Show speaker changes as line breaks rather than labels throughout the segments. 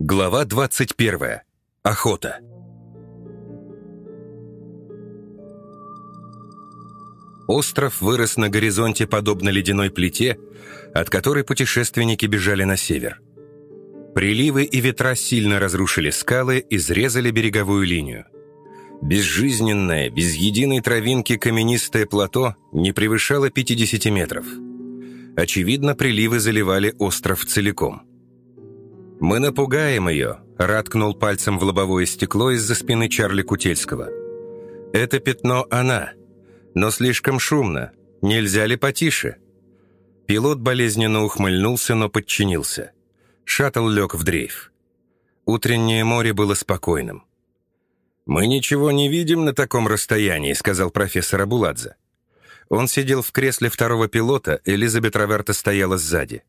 Глава 21. Охота. Остров вырос на горизонте подобно ледяной плите, от которой путешественники бежали на север. Приливы и ветра сильно разрушили скалы, и изрезали береговую линию. Безжизненное, без единой травинки каменистое плато не превышало 50 метров. Очевидно, приливы заливали остров целиком. «Мы напугаем ее», — раткнул пальцем в лобовое стекло из-за спины Чарли Кутельского. «Это пятно она, но слишком шумно. Нельзя ли потише?» Пилот болезненно ухмыльнулся, но подчинился. Шаттл лег в дрейф. Утреннее море было спокойным. «Мы ничего не видим на таком расстоянии», — сказал профессор Абуладзе. Он сидел в кресле второго пилота, Элизабет Раверта стояла сзади.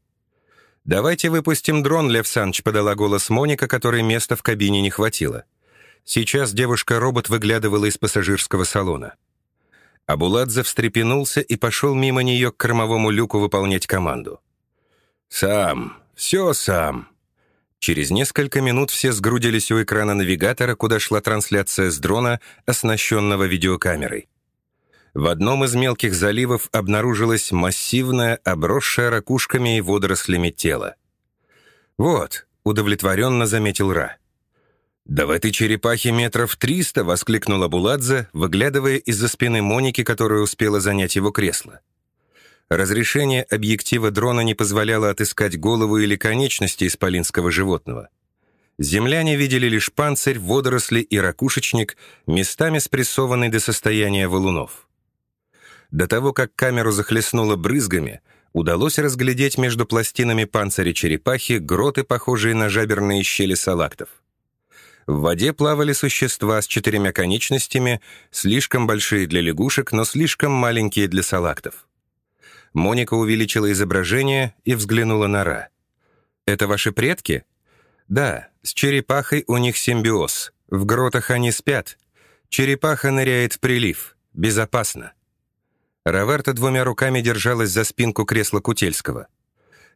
«Давайте выпустим дрон, Лев Саныч», — подала голос Моника, которой места в кабине не хватило. Сейчас девушка-робот выглядывала из пассажирского салона. Абуладзе встрепенулся и пошел мимо нее к кормовому люку выполнять команду. «Сам, все сам». Через несколько минут все сгрудились у экрана навигатора, куда шла трансляция с дрона, оснащенного видеокамерой. В одном из мелких заливов обнаружилось массивное, обросшее ракушками и водорослями тело. «Вот», — удовлетворенно заметил Ра. «Да в этой черепахе метров триста!» — воскликнула Буладзе, выглядывая из-за спины Моники, которая успела занять его кресло. Разрешение объектива дрона не позволяло отыскать голову или конечности исполинского животного. Земляне видели лишь панцирь, водоросли и ракушечник, местами спрессованный до состояния валунов. До того, как камеру захлестнуло брызгами, удалось разглядеть между пластинами панциря черепахи гроты, похожие на жаберные щели салактов. В воде плавали существа с четырьмя конечностями, слишком большие для лягушек, но слишком маленькие для салактов. Моника увеличила изображение и взглянула на Ра. «Это ваши предки?» «Да, с черепахой у них симбиоз. В гротах они спят. Черепаха ныряет в прилив. Безопасно». Раверта двумя руками держалась за спинку кресла Кутельского.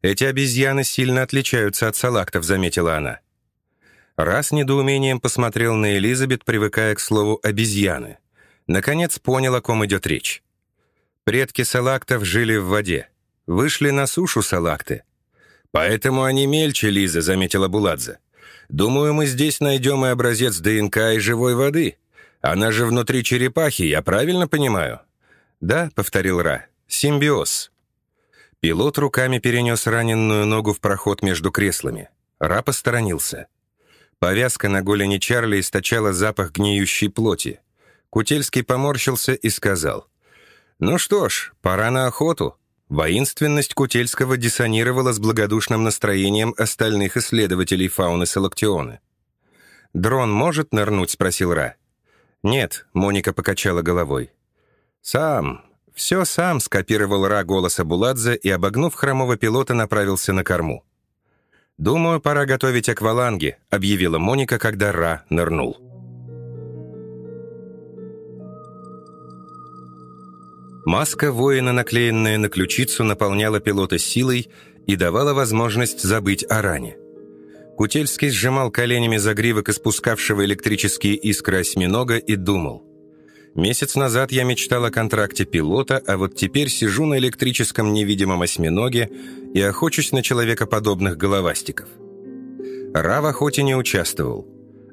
«Эти обезьяны сильно отличаются от салактов», — заметила она. Раз недоумением посмотрел на Элизабет, привыкая к слову «обезьяны». Наконец понял, о ком идет речь. Предки салактов жили в воде. Вышли на сушу салакты. «Поэтому они мельче, Лиза», — заметила Буладзе. «Думаю, мы здесь найдем и образец ДНК и живой воды. Она же внутри черепахи, я правильно понимаю?» «Да», — повторил Ра, — «симбиоз». Пилот руками перенес раненую ногу в проход между креслами. Ра посторонился. Повязка на голени Чарли источала запах гниющей плоти. Кутельский поморщился и сказал, «Ну что ж, пора на охоту». Воинственность Кутельского диссонировала с благодушным настроением остальных исследователей фауны Салактионы. «Дрон может нырнуть?» — спросил Ра. «Нет», — Моника покачала головой. «Сам, все сам», — скопировал Ра голоса Буладзе и, обогнув хромого пилота, направился на корму. «Думаю, пора готовить акваланги», — объявила Моника, когда Ра нырнул. Маска воина, наклеенная на ключицу, наполняла пилота силой и давала возможность забыть о ране. Кутельский сжимал коленями загривок испускавшего электрические искры осьминога и думал — Месяц назад я мечтал о контракте пилота, а вот теперь сижу на электрическом невидимом осьминоге и охочусь на человекоподобных головастиков. Ра в охоте не участвовал.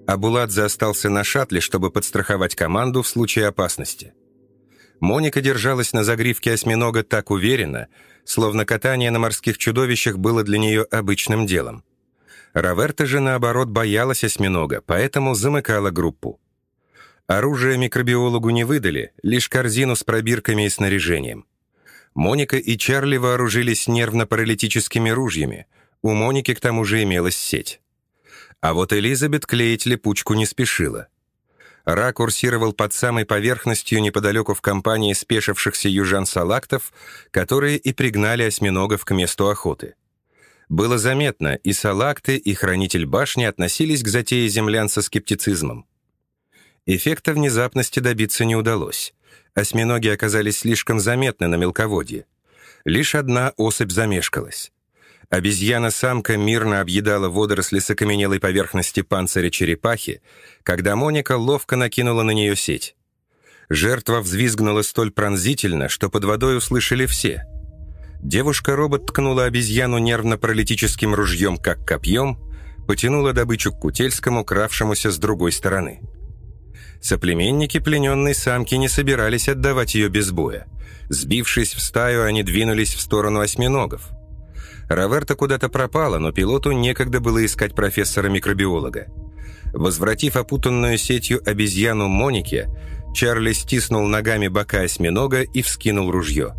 а Буладзе остался на шаттле, чтобы подстраховать команду в случае опасности. Моника держалась на загривке осьминога так уверенно, словно катание на морских чудовищах было для нее обычным делом. Раверта же, наоборот, боялась осьминога, поэтому замыкала группу. Оружие микробиологу не выдали, лишь корзину с пробирками и снаряжением. Моника и Чарли вооружились нервно-паралитическими ружьями. У Моники к тому же имелась сеть. А вот Элизабет клеить липучку не спешила. Ра курсировал под самой поверхностью неподалеку в компании спешившихся южан-салактов, которые и пригнали осьминогов к месту охоты. Было заметно, и салакты, и хранитель башни относились к затее землян со скептицизмом. Эффекта внезапности добиться не удалось. Осьминоги оказались слишком заметны на мелководье. Лишь одна особь замешкалась. Обезьяна-самка мирно объедала водоросли с окаменелой поверхности панциря черепахи, когда Моника ловко накинула на нее сеть. Жертва взвизгнула столь пронзительно, что под водой услышали все. Девушка-робот ткнула обезьяну нервно-паралитическим ружьем, как копьем, потянула добычу к Кутельскому, кравшемуся с другой стороны. Соплеменники плененной самки не собирались отдавать ее без боя. Сбившись в стаю, они двинулись в сторону осьминогов. Роверта куда-то пропала, но пилоту некогда было искать профессора-микробиолога. Возвратив опутанную сетью обезьяну Монике, Чарли стиснул ногами бока осьминога и вскинул ружье.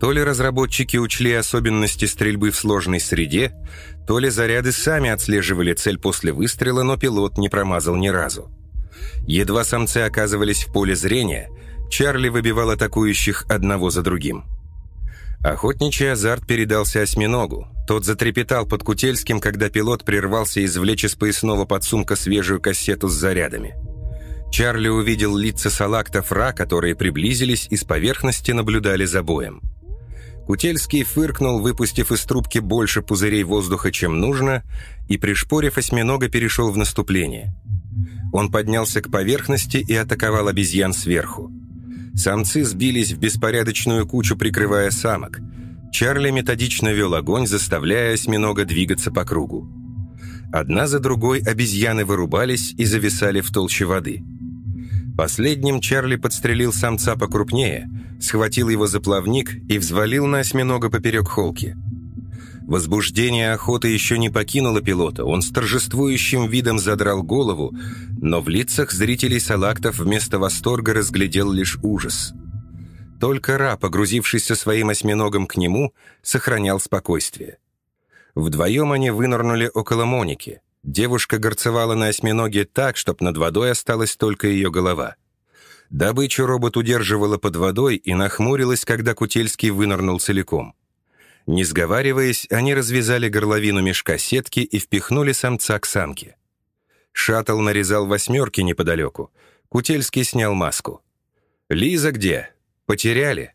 То ли разработчики учли особенности стрельбы в сложной среде, то ли заряды сами отслеживали цель после выстрела, но пилот не промазал ни разу. Едва самцы оказывались в поле зрения, Чарли выбивал атакующих одного за другим. Охотничий азарт передался осьминогу. Тот затрепетал под Кутельским, когда пилот прервался извлечь из поясного подсумка свежую кассету с зарядами. Чарли увидел лица салактов Ра, которые приблизились и с поверхности наблюдали за боем. Кутельский фыркнул, выпустив из трубки больше пузырей воздуха, чем нужно, и, пришпорив осьминога, перешел в наступление. Он поднялся к поверхности и атаковал обезьян сверху. Самцы сбились в беспорядочную кучу, прикрывая самок. Чарли методично вел огонь, заставляя осьминога двигаться по кругу. Одна за другой обезьяны вырубались и зависали в толще воды. Последним Чарли подстрелил самца покрупнее, схватил его за плавник и взвалил на осьминога поперек холки. Возбуждение охоты еще не покинуло пилота, он с торжествующим видом задрал голову, но в лицах зрителей салактов вместо восторга разглядел лишь ужас. Только Ра, погрузившийся своим осьминогом к нему, сохранял спокойствие. Вдвоем они вынырнули около Моники. Девушка горцевала на осьминоге так, чтоб над водой осталась только ее голова. Добычу робот удерживала под водой и нахмурилась, когда Кутельский вынырнул целиком. Не сговариваясь, они развязали горловину мешка сетки и впихнули самца к самке. Шаттл нарезал восьмерки неподалеку. Кутельский снял маску. «Лиза где? Потеряли?»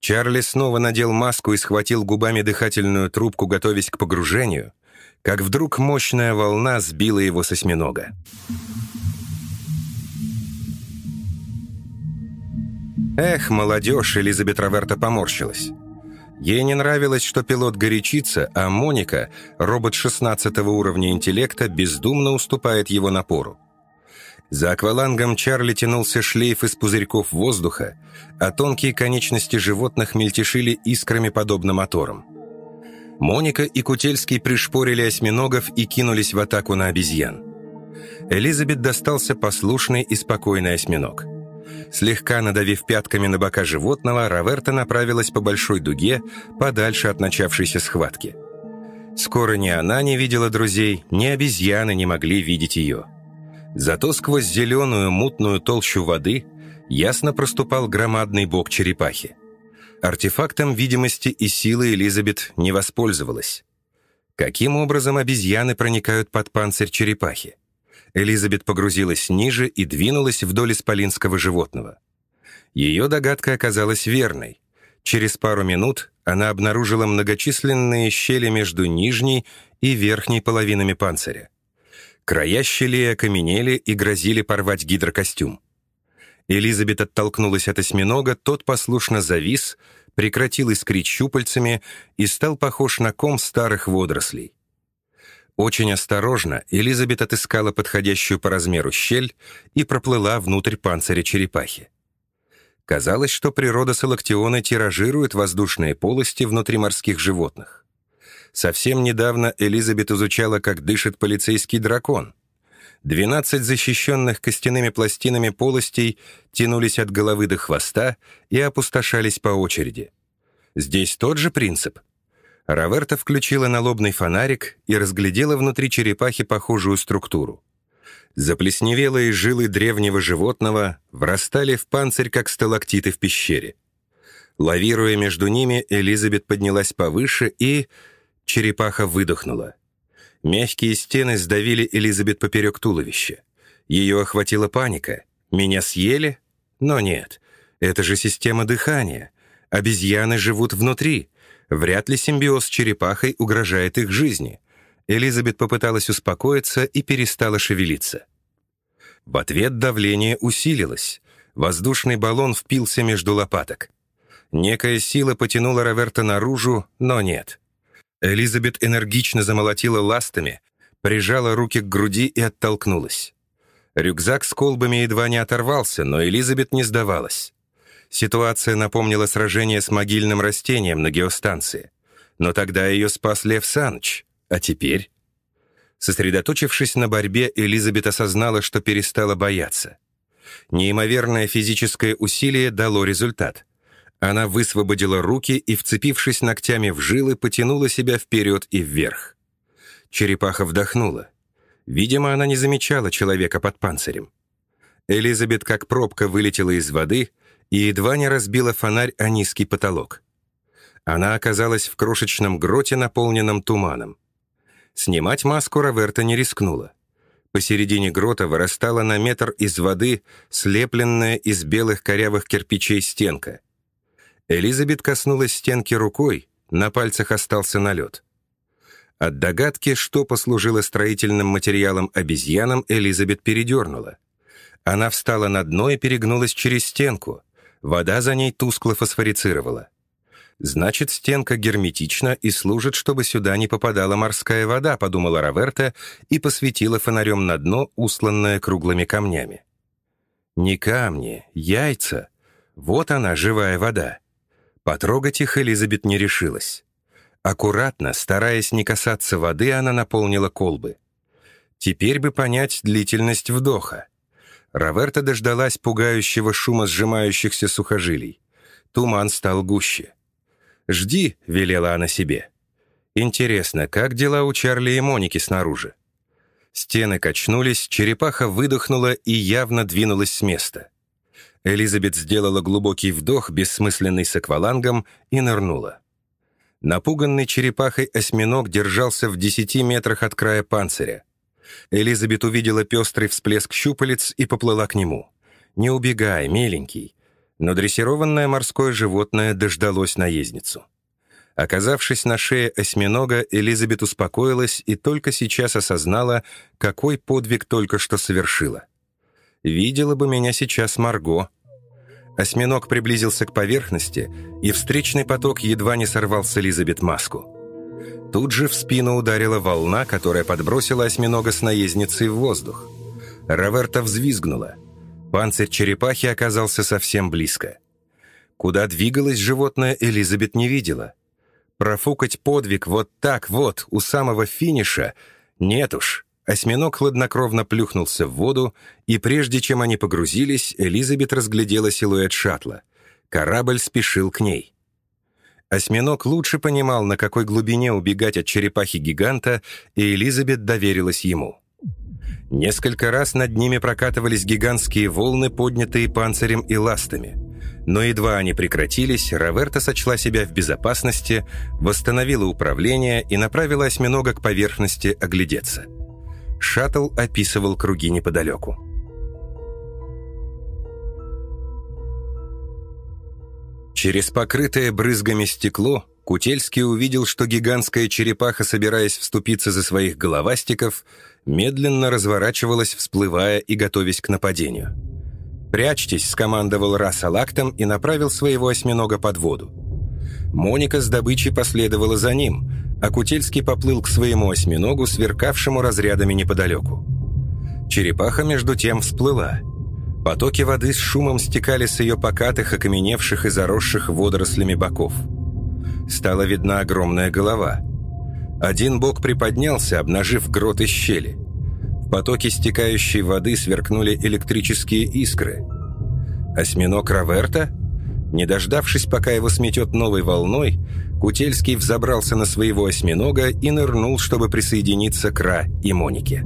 Чарли снова надел маску и схватил губами дыхательную трубку, готовясь к погружению, как вдруг мощная волна сбила его с осьминога. Эх, молодежь, Элизабет Роверта поморщилась. Ей не нравилось, что пилот горячится, а Моника, робот 16 уровня интеллекта, бездумно уступает его напору. За аквалангом Чарли тянулся шлейф из пузырьков воздуха, а тонкие конечности животных мельтешили искрами подобно моторам. Моника и Кутельский пришпорили осьминогов и кинулись в атаку на обезьян. Элизабет достался послушный и спокойный осьминог – Слегка надавив пятками на бока животного, Раверта направилась по большой дуге, подальше от начавшейся схватки. Скоро ни она не видела друзей, ни обезьяны не могли видеть ее. Зато сквозь зеленую мутную толщу воды ясно проступал громадный бок черепахи. Артефактом видимости и силы Элизабет не воспользовалась. Каким образом обезьяны проникают под панцирь черепахи? Элизабет погрузилась ниже и двинулась вдоль исполинского животного. Ее догадка оказалась верной. Через пару минут она обнаружила многочисленные щели между нижней и верхней половинами панциря. Края щелей окаменели и грозили порвать гидрокостюм. Элизабет оттолкнулась от осьминога, тот послушно завис, прекратил искрить щупальцами и стал похож на ком старых водорослей. Очень осторожно Элизабет отыскала подходящую по размеру щель и проплыла внутрь панциря черепахи. Казалось, что природа Салактиона тиражирует воздушные полости внутри морских животных. Совсем недавно Элизабет изучала, как дышит полицейский дракон. Двенадцать защищенных костяными пластинами полостей тянулись от головы до хвоста и опустошались по очереди. Здесь тот же принцип. Раверта включила налобный фонарик и разглядела внутри черепахи похожую структуру. Заплесневелые жилы древнего животного врастали в панцирь, как сталактиты в пещере. Лавируя между ними, Элизабет поднялась повыше и... Черепаха выдохнула. Мягкие стены сдавили Элизабет поперек туловища. Ее охватила паника. «Меня съели?» Но нет, это же система дыхания. Обезьяны живут внутри. Вряд ли симбиоз с черепахой угрожает их жизни. Элизабет попыталась успокоиться и перестала шевелиться. В ответ давление усилилось. Воздушный баллон впился между лопаток. Некая сила потянула Роверта наружу, но нет. Элизабет энергично замолотила ластами, прижала руки к груди и оттолкнулась. Рюкзак с колбами едва не оторвался, но Элизабет не сдавалась. Ситуация напомнила сражение с могильным растением на геостанции. Но тогда ее спас Лев Саныч. А теперь? Сосредоточившись на борьбе, Элизабет осознала, что перестала бояться. Неимоверное физическое усилие дало результат. Она высвободила руки и, вцепившись ногтями в жилы, потянула себя вперед и вверх. Черепаха вдохнула. Видимо, она не замечала человека под панцирем. Элизабет как пробка вылетела из воды и едва не разбила фонарь о низкий потолок. Она оказалась в крошечном гроте, наполненном туманом. Снимать маску Роверта не рискнула. Посередине грота вырастала на метр из воды слепленная из белых корявых кирпичей стенка. Элизабет коснулась стенки рукой, на пальцах остался налет. От догадки, что послужило строительным материалом обезьянам, Элизабет передернула. Она встала на дно и перегнулась через стенку. Вода за ней тускло фосфорицировала. «Значит, стенка герметична и служит, чтобы сюда не попадала морская вода», подумала Роверта и посветила фонарем на дно, усланное круглыми камнями. «Не камни, яйца. Вот она, живая вода». Потрогать их Элизабет не решилась. Аккуратно, стараясь не касаться воды, она наполнила колбы. Теперь бы понять длительность вдоха. Роверта дождалась пугающего шума сжимающихся сухожилий. Туман стал гуще. «Жди», — велела она себе. «Интересно, как дела у Чарли и Моники снаружи?» Стены качнулись, черепаха выдохнула и явно двинулась с места. Элизабет сделала глубокий вдох, бессмысленный с аквалангом, и нырнула. Напуганный черепахой осьминог держался в десяти метрах от края панциря. Элизабет увидела пестрый всплеск щупалец и поплыла к нему. «Не убегай, миленький». Но дрессированное морское животное дождалось наездницу. Оказавшись на шее осьминога, Элизабет успокоилась и только сейчас осознала, какой подвиг только что совершила. «Видела бы меня сейчас Марго». Осьминог приблизился к поверхности, и встречный поток едва не сорвал с Элизабет маску. Тут же в спину ударила волна, которая подбросила осьминога с наездницей в воздух. Роверта взвизгнула. Панцирь черепахи оказался совсем близко. Куда двигалось животное, Элизабет не видела. Профукать подвиг вот так вот, у самого финиша, нет уж. Осьминог хладнокровно плюхнулся в воду, и прежде чем они погрузились, Элизабет разглядела силуэт шаттла. Корабль спешил к ней. Осьминог лучше понимал, на какой глубине убегать от черепахи-гиганта, и Элизабет доверилась ему. Несколько раз над ними прокатывались гигантские волны, поднятые панцирем и ластами. Но едва они прекратились, Роверта сочла себя в безопасности, восстановила управление и направила осьминога к поверхности оглядеться. Шаттл описывал круги неподалеку. Через покрытое брызгами стекло Кутельский увидел, что гигантская черепаха, собираясь вступиться за своих головастиков, медленно разворачивалась, всплывая и готовясь к нападению. «Прячьтесь», — скомандовал Раса лактом и направил своего осьминога под воду. Моника с добычей последовала за ним, а Кутельский поплыл к своему осьминогу, сверкавшему разрядами неподалеку. Черепаха, между тем, всплыла — Потоки воды с шумом стекали с ее покатых, окаменевших и заросших водорослями боков. Стала видна огромная голова. Один бок приподнялся, обнажив грот из щели. В потоке стекающей воды сверкнули электрические искры. Осьминог Раверта? Не дождавшись, пока его сметет новой волной, Кутельский взобрался на своего осьминога и нырнул, чтобы присоединиться к Ра и Монике.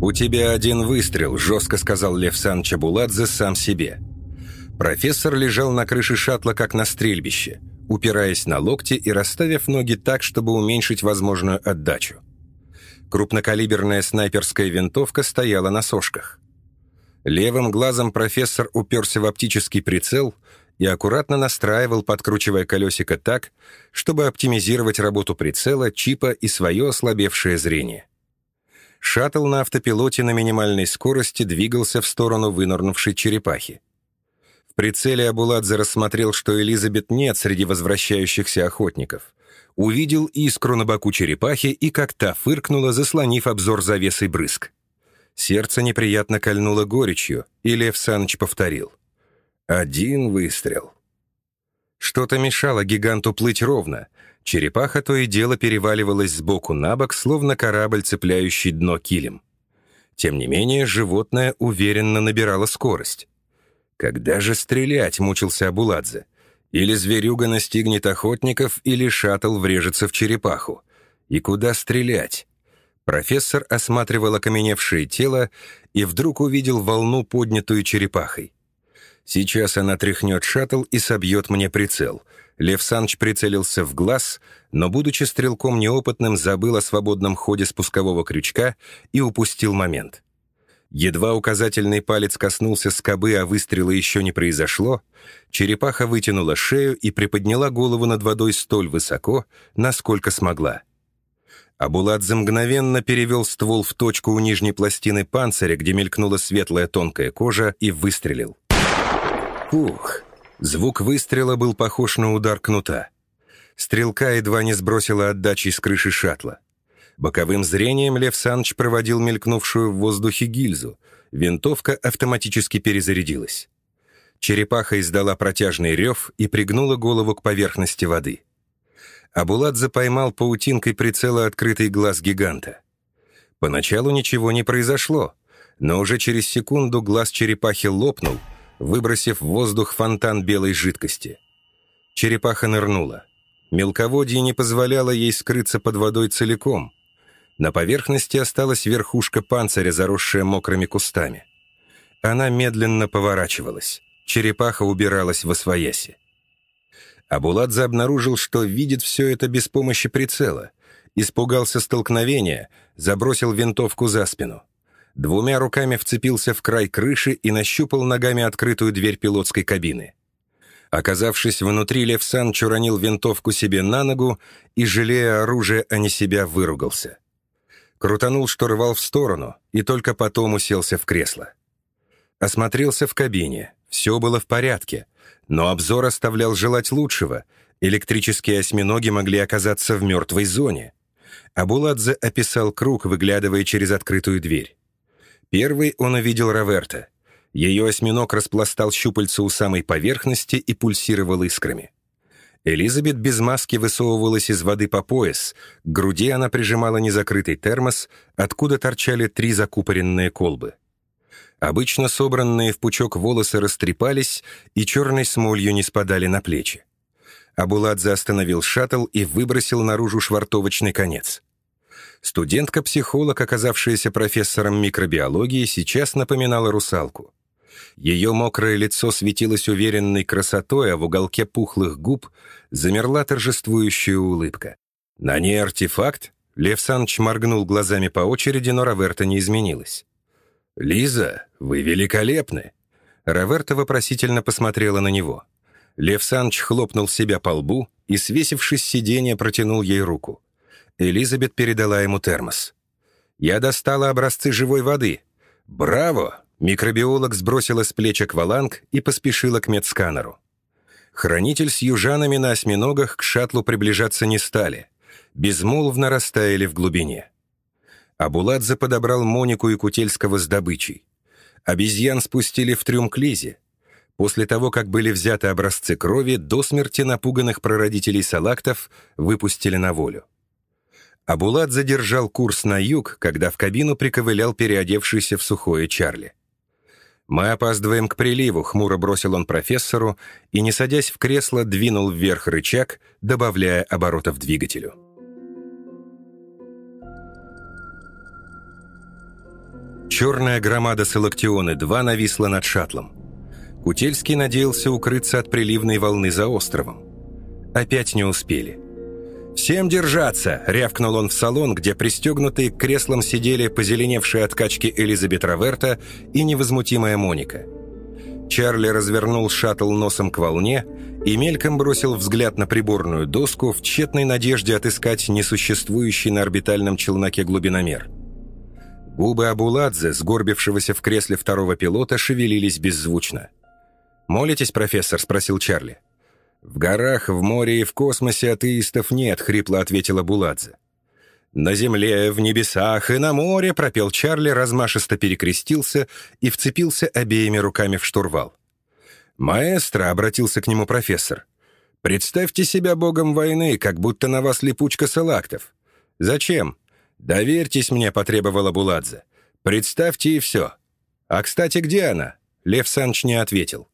«У тебя один выстрел», — жестко сказал Лев Сан Чабуладзе сам себе. Профессор лежал на крыше шаттла, как на стрельбище, упираясь на локти и расставив ноги так, чтобы уменьшить возможную отдачу. Крупнокалиберная снайперская винтовка стояла на сошках. Левым глазом профессор уперся в оптический прицел и аккуратно настраивал, подкручивая колесико так, чтобы оптимизировать работу прицела, чипа и свое ослабевшее зрение. Шаттл на автопилоте на минимальной скорости двигался в сторону вынырнувшей черепахи. В прицеле Абуладзе рассмотрел, что Элизабет нет среди возвращающихся охотников. Увидел искру на боку черепахи и как та фыркнула, заслонив обзор завесой брызг. Сердце неприятно кольнуло горечью, и Лев Саныч повторил. «Один выстрел». Что-то мешало гиганту плыть ровно. Черепаха то и дело переваливалась сбоку на бок, словно корабль, цепляющий дно килем. Тем не менее, животное уверенно набирало скорость. «Когда же стрелять?» — мучился Абуладзе. «Или зверюга настигнет охотников, или шаттл врежется в черепаху. И куда стрелять?» Профессор осматривал окаменевшее тело и вдруг увидел волну, поднятую черепахой. Сейчас она тряхнет шаттл и собьет мне прицел. Лев Санч прицелился в глаз, но, будучи стрелком неопытным, забыл о свободном ходе спускового крючка и упустил момент. Едва указательный палец коснулся скобы, а выстрела еще не произошло, черепаха вытянула шею и приподняла голову над водой столь высоко, насколько смогла. Абуладзе мгновенно перевел ствол в точку у нижней пластины панциря, где мелькнула светлая тонкая кожа, и выстрелил. Ух! Звук выстрела был похож на удар кнута. Стрелка едва не сбросила отдачи с крыши шаттла. Боковым зрением Лев Саныч проводил мелькнувшую в воздухе гильзу. Винтовка автоматически перезарядилась. Черепаха издала протяжный рев и пригнула голову к поверхности воды. Абуладзе поймал паутинкой прицела открытый глаз гиганта. Поначалу ничего не произошло, но уже через секунду глаз черепахи лопнул, выбросив в воздух фонтан белой жидкости. Черепаха нырнула. Мелководье не позволяло ей скрыться под водой целиком. На поверхности осталась верхушка панциря, заросшая мокрыми кустами. Она медленно поворачивалась. Черепаха убиралась во свояси. Абуладзе обнаружил, что видит все это без помощи прицела. Испугался столкновения, забросил винтовку за спину. Двумя руками вцепился в край крыши и нащупал ногами открытую дверь пилотской кабины. Оказавшись внутри, Лев Санч уронил винтовку себе на ногу и, жалея оружие, а не себя, выругался. Крутанул штурвал в сторону и только потом уселся в кресло. Осмотрелся в кабине. Все было в порядке — но обзор оставлял желать лучшего. Электрические осьминоги могли оказаться в мертвой зоне. Абуладзе описал круг, выглядывая через открытую дверь. Первый он увидел Раверта. Ее осьминог распластал щупальца у самой поверхности и пульсировал искрами. Элизабет без маски высовывалась из воды по пояс, к груди она прижимала незакрытый термос, откуда торчали три закупоренные колбы. Обычно собранные в пучок волосы растрепались и черной смолью не спадали на плечи. Абуладзе остановил шаттл и выбросил наружу швартовочный конец. Студентка-психолог, оказавшаяся профессором микробиологии, сейчас напоминала русалку. Ее мокрое лицо светилось уверенной красотой, а в уголке пухлых губ замерла торжествующая улыбка. На ней артефакт? Лев Саныч моргнул глазами по очереди, но Раверта не изменилась. «Лиза, вы великолепны!» Раверта вопросительно посмотрела на него. Лев Санч хлопнул себя по лбу и, свесившись с сиденья, протянул ей руку. Элизабет передала ему термос. «Я достала образцы живой воды». «Браво!» Микробиолог сбросила с плеч акваланг и поспешила к медсканеру. Хранитель с южанами на осьминогах к шаттлу приближаться не стали. Безмолвно растаяли в глубине. Абуладзе подобрал Монику и Кутельского с добычей. Обезьян спустили в трюм к Лизе. После того, как были взяты образцы крови, до смерти напуганных прародителей салактов выпустили на волю. Абулат задержал курс на юг, когда в кабину приковылял переодевшийся в сухое Чарли. «Мы опаздываем к приливу», — хмуро бросил он профессору и, не садясь в кресло, двинул вверх рычаг, добавляя оборотов двигателю. Черная громада Салактионы-2 нависла над шаттлом. Кутельский надеялся укрыться от приливной волны за островом. Опять не успели. «Всем держаться!» — рявкнул он в салон, где пристегнутые к креслам сидели позеленевшие от качки Элизабет Раверта и невозмутимая Моника. Чарли развернул шаттл носом к волне и мельком бросил взгляд на приборную доску в тщетной надежде отыскать несуществующий на орбитальном челноке глубиномер. Губы Абуладзе, сгорбившегося в кресле второго пилота, шевелились беззвучно. «Молитесь, профессор?» — спросил Чарли. «В горах, в море и в космосе атеистов нет», — хрипло ответила Буладзе. «На земле, в небесах и на море», — пропел Чарли, размашисто перекрестился и вцепился обеими руками в штурвал. «Маэстро», — обратился к нему профессор, — «представьте себя богом войны, как будто на вас липучка салактов. Зачем? Доверьтесь мне», — потребовала Буладзе. «Представьте и все». «А, кстати, где она?» Лев Санч не ответил.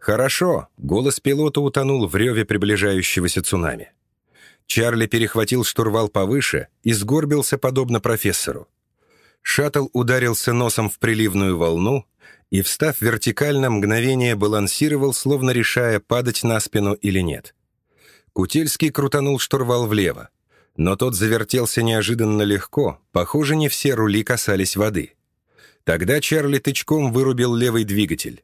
«Хорошо», — голос пилота утонул в реве приближающегося цунами. Чарли перехватил штурвал повыше и сгорбился подобно профессору. Шаттл ударился носом в приливную волну и, встав вертикально, мгновение балансировал, словно решая, падать на спину или нет. Кутельский крутанул штурвал влево, но тот завертелся неожиданно легко, похоже, не все рули касались воды. Тогда Чарли тычком вырубил левый двигатель.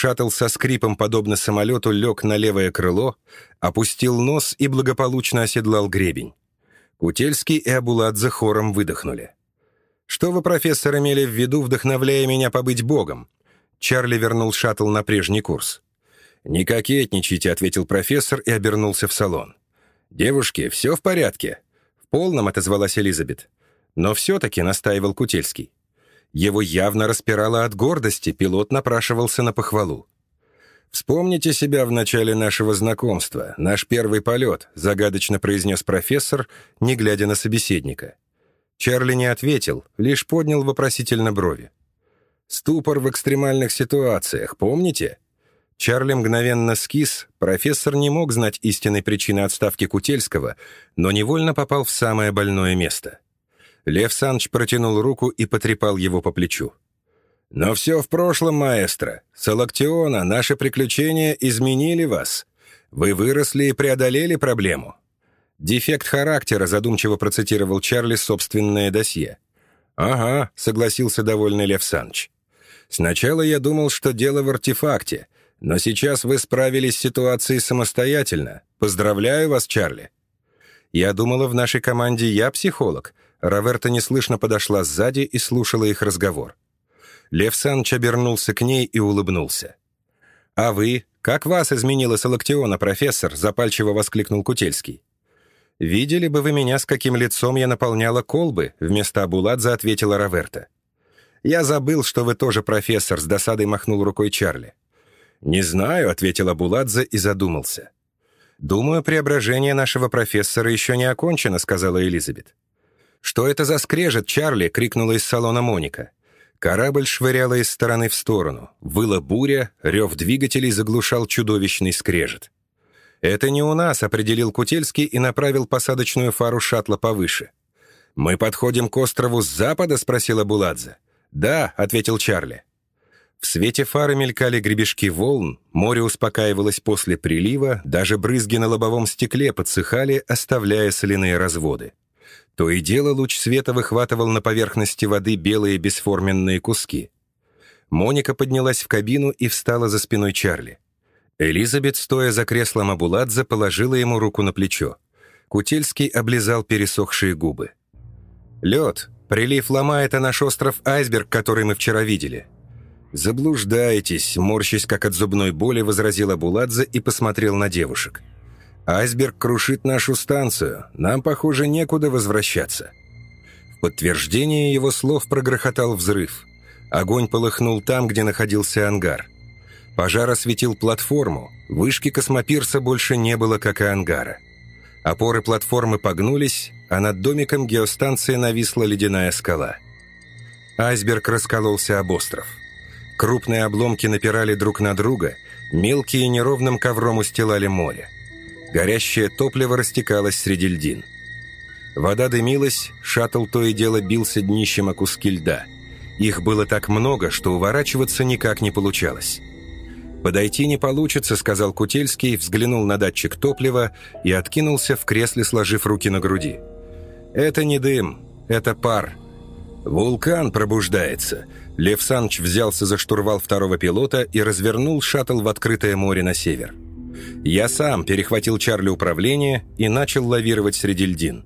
Шаттл со скрипом, подобно самолету, лег на левое крыло, опустил нос и благополучно оседлал гребень. Кутельский и Абуладзе хором выдохнули. «Что вы, профессор, имели в виду, вдохновляя меня побыть богом?» Чарли вернул шаттл на прежний курс. «Не кокетничайте», — ответил профессор и обернулся в салон. «Девушки, все в порядке?» «В полном», — отозвалась Элизабет. «Но все-таки», — настаивал Кутельский. Его явно распирало от гордости, пилот напрашивался на похвалу. «Вспомните себя в начале нашего знакомства, наш первый полет», загадочно произнес профессор, не глядя на собеседника. Чарли не ответил, лишь поднял вопросительно брови. «Ступор в экстремальных ситуациях, помните?» Чарли мгновенно скис, профессор не мог знать истинной причины отставки Кутельского, но невольно попал в самое больное место. Лев Санч протянул руку и потрепал его по плечу. «Но все в прошлом, маэстро. Салактиона, наши приключения изменили вас. Вы выросли и преодолели проблему». «Дефект характера», — задумчиво процитировал Чарли собственное досье. «Ага», — согласился довольный Лев Санч. «Сначала я думал, что дело в артефакте, но сейчас вы справились с ситуацией самостоятельно. Поздравляю вас, Чарли». «Я думала, в нашей команде я психолог», Раверта неслышно подошла сзади и слушала их разговор. Лев Санч обернулся к ней и улыбнулся. «А вы? Как вас изменила Салактиона, профессор?» — запальчиво воскликнул Кутельский. «Видели бы вы меня, с каким лицом я наполняла колбы?» — вместо Абуладзе ответила Раверта. «Я забыл, что вы тоже профессор», — с досадой махнул рукой Чарли. «Не знаю», — ответил Абуладзе и задумался. «Думаю, преображение нашего профессора еще не окончено», — сказала Элизабет. «Что это за скрежет, Чарли?» — крикнула из салона Моника. Корабль швыряла из стороны в сторону. Выла буря, рев двигателей заглушал чудовищный скрежет. «Это не у нас», — определил Кутельский и направил посадочную фару шаттла повыше. «Мы подходим к острову с запада?» — спросила Буладзе. «Да», — ответил Чарли. В свете фары мелькали гребешки волн, море успокаивалось после прилива, даже брызги на лобовом стекле подсыхали, оставляя соляные разводы. То и дело луч света выхватывал на поверхности воды белые бесформенные куски. Моника поднялась в кабину и встала за спиной Чарли. Элизабет, стоя за креслом Абуладзе, положила ему руку на плечо. Кутельский облизал пересохшие губы. «Лед. Прилив ломает, а наш остров Айсберг, который мы вчера видели». «Заблуждаетесь», — морщись как от зубной боли, возразил Абуладзе и посмотрел на девушек. Айсберг крушит нашу станцию. Нам, похоже, некуда возвращаться». В подтверждение его слов прогрохотал взрыв. Огонь полыхнул там, где находился ангар. Пожар осветил платформу. Вышки космопирса больше не было, как и ангара. Опоры платформы погнулись, а над домиком геостанции нависла ледяная скала. Айсберг раскололся об остров. Крупные обломки напирали друг на друга, мелкие неровным ковром устилали море. Горящее топливо растекалось среди льдин. Вода дымилась, шаттл то и дело бился днищем о куски льда. Их было так много, что уворачиваться никак не получалось. «Подойти не получится», — сказал Кутельский, взглянул на датчик топлива и откинулся в кресле, сложив руки на груди. «Это не дым, это пар. Вулкан пробуждается». Лев Саныч взялся за штурвал второго пилота и развернул шаттл в открытое море на север. Я сам перехватил Чарли управление и начал лавировать среди льдин.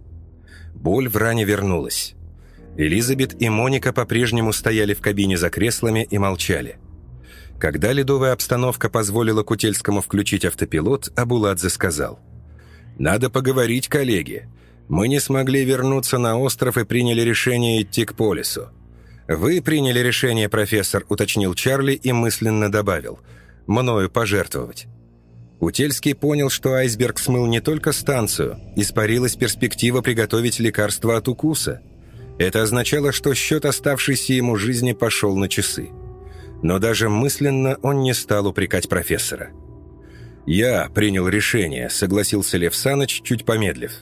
Боль в ране вернулась. Элизабет и Моника по-прежнему стояли в кабине за креслами и молчали. Когда ледовая обстановка позволила Кутельскому включить автопилот, Абуладзе сказал. «Надо поговорить, коллеги. Мы не смогли вернуться на остров и приняли решение идти к полюсу. Вы приняли решение, профессор», — уточнил Чарли и мысленно добавил. «Мною пожертвовать». Кутельский понял, что айсберг смыл не только станцию, испарилась перспектива приготовить лекарство от укуса. Это означало, что счет оставшейся ему жизни пошел на часы но даже мысленно он не стал упрекать профессора. «Я принял решение», — согласился Лев Саныч, чуть помедлив.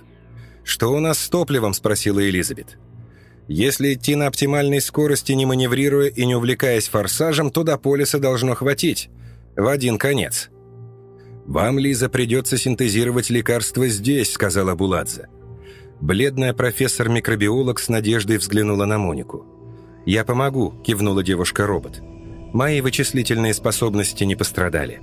«Что у нас с топливом?» — спросила Элизабет. «Если идти на оптимальной скорости, не маневрируя и не увлекаясь форсажем, то до полиса должно хватить. В один конец». «Вам, Лиза, придется синтезировать лекарство здесь», — сказала Буладзе. Бледная профессор-микробиолог с надеждой взглянула на Монику. «Я помогу», — кивнула девушка-робот. Мои вычислительные способности не пострадали.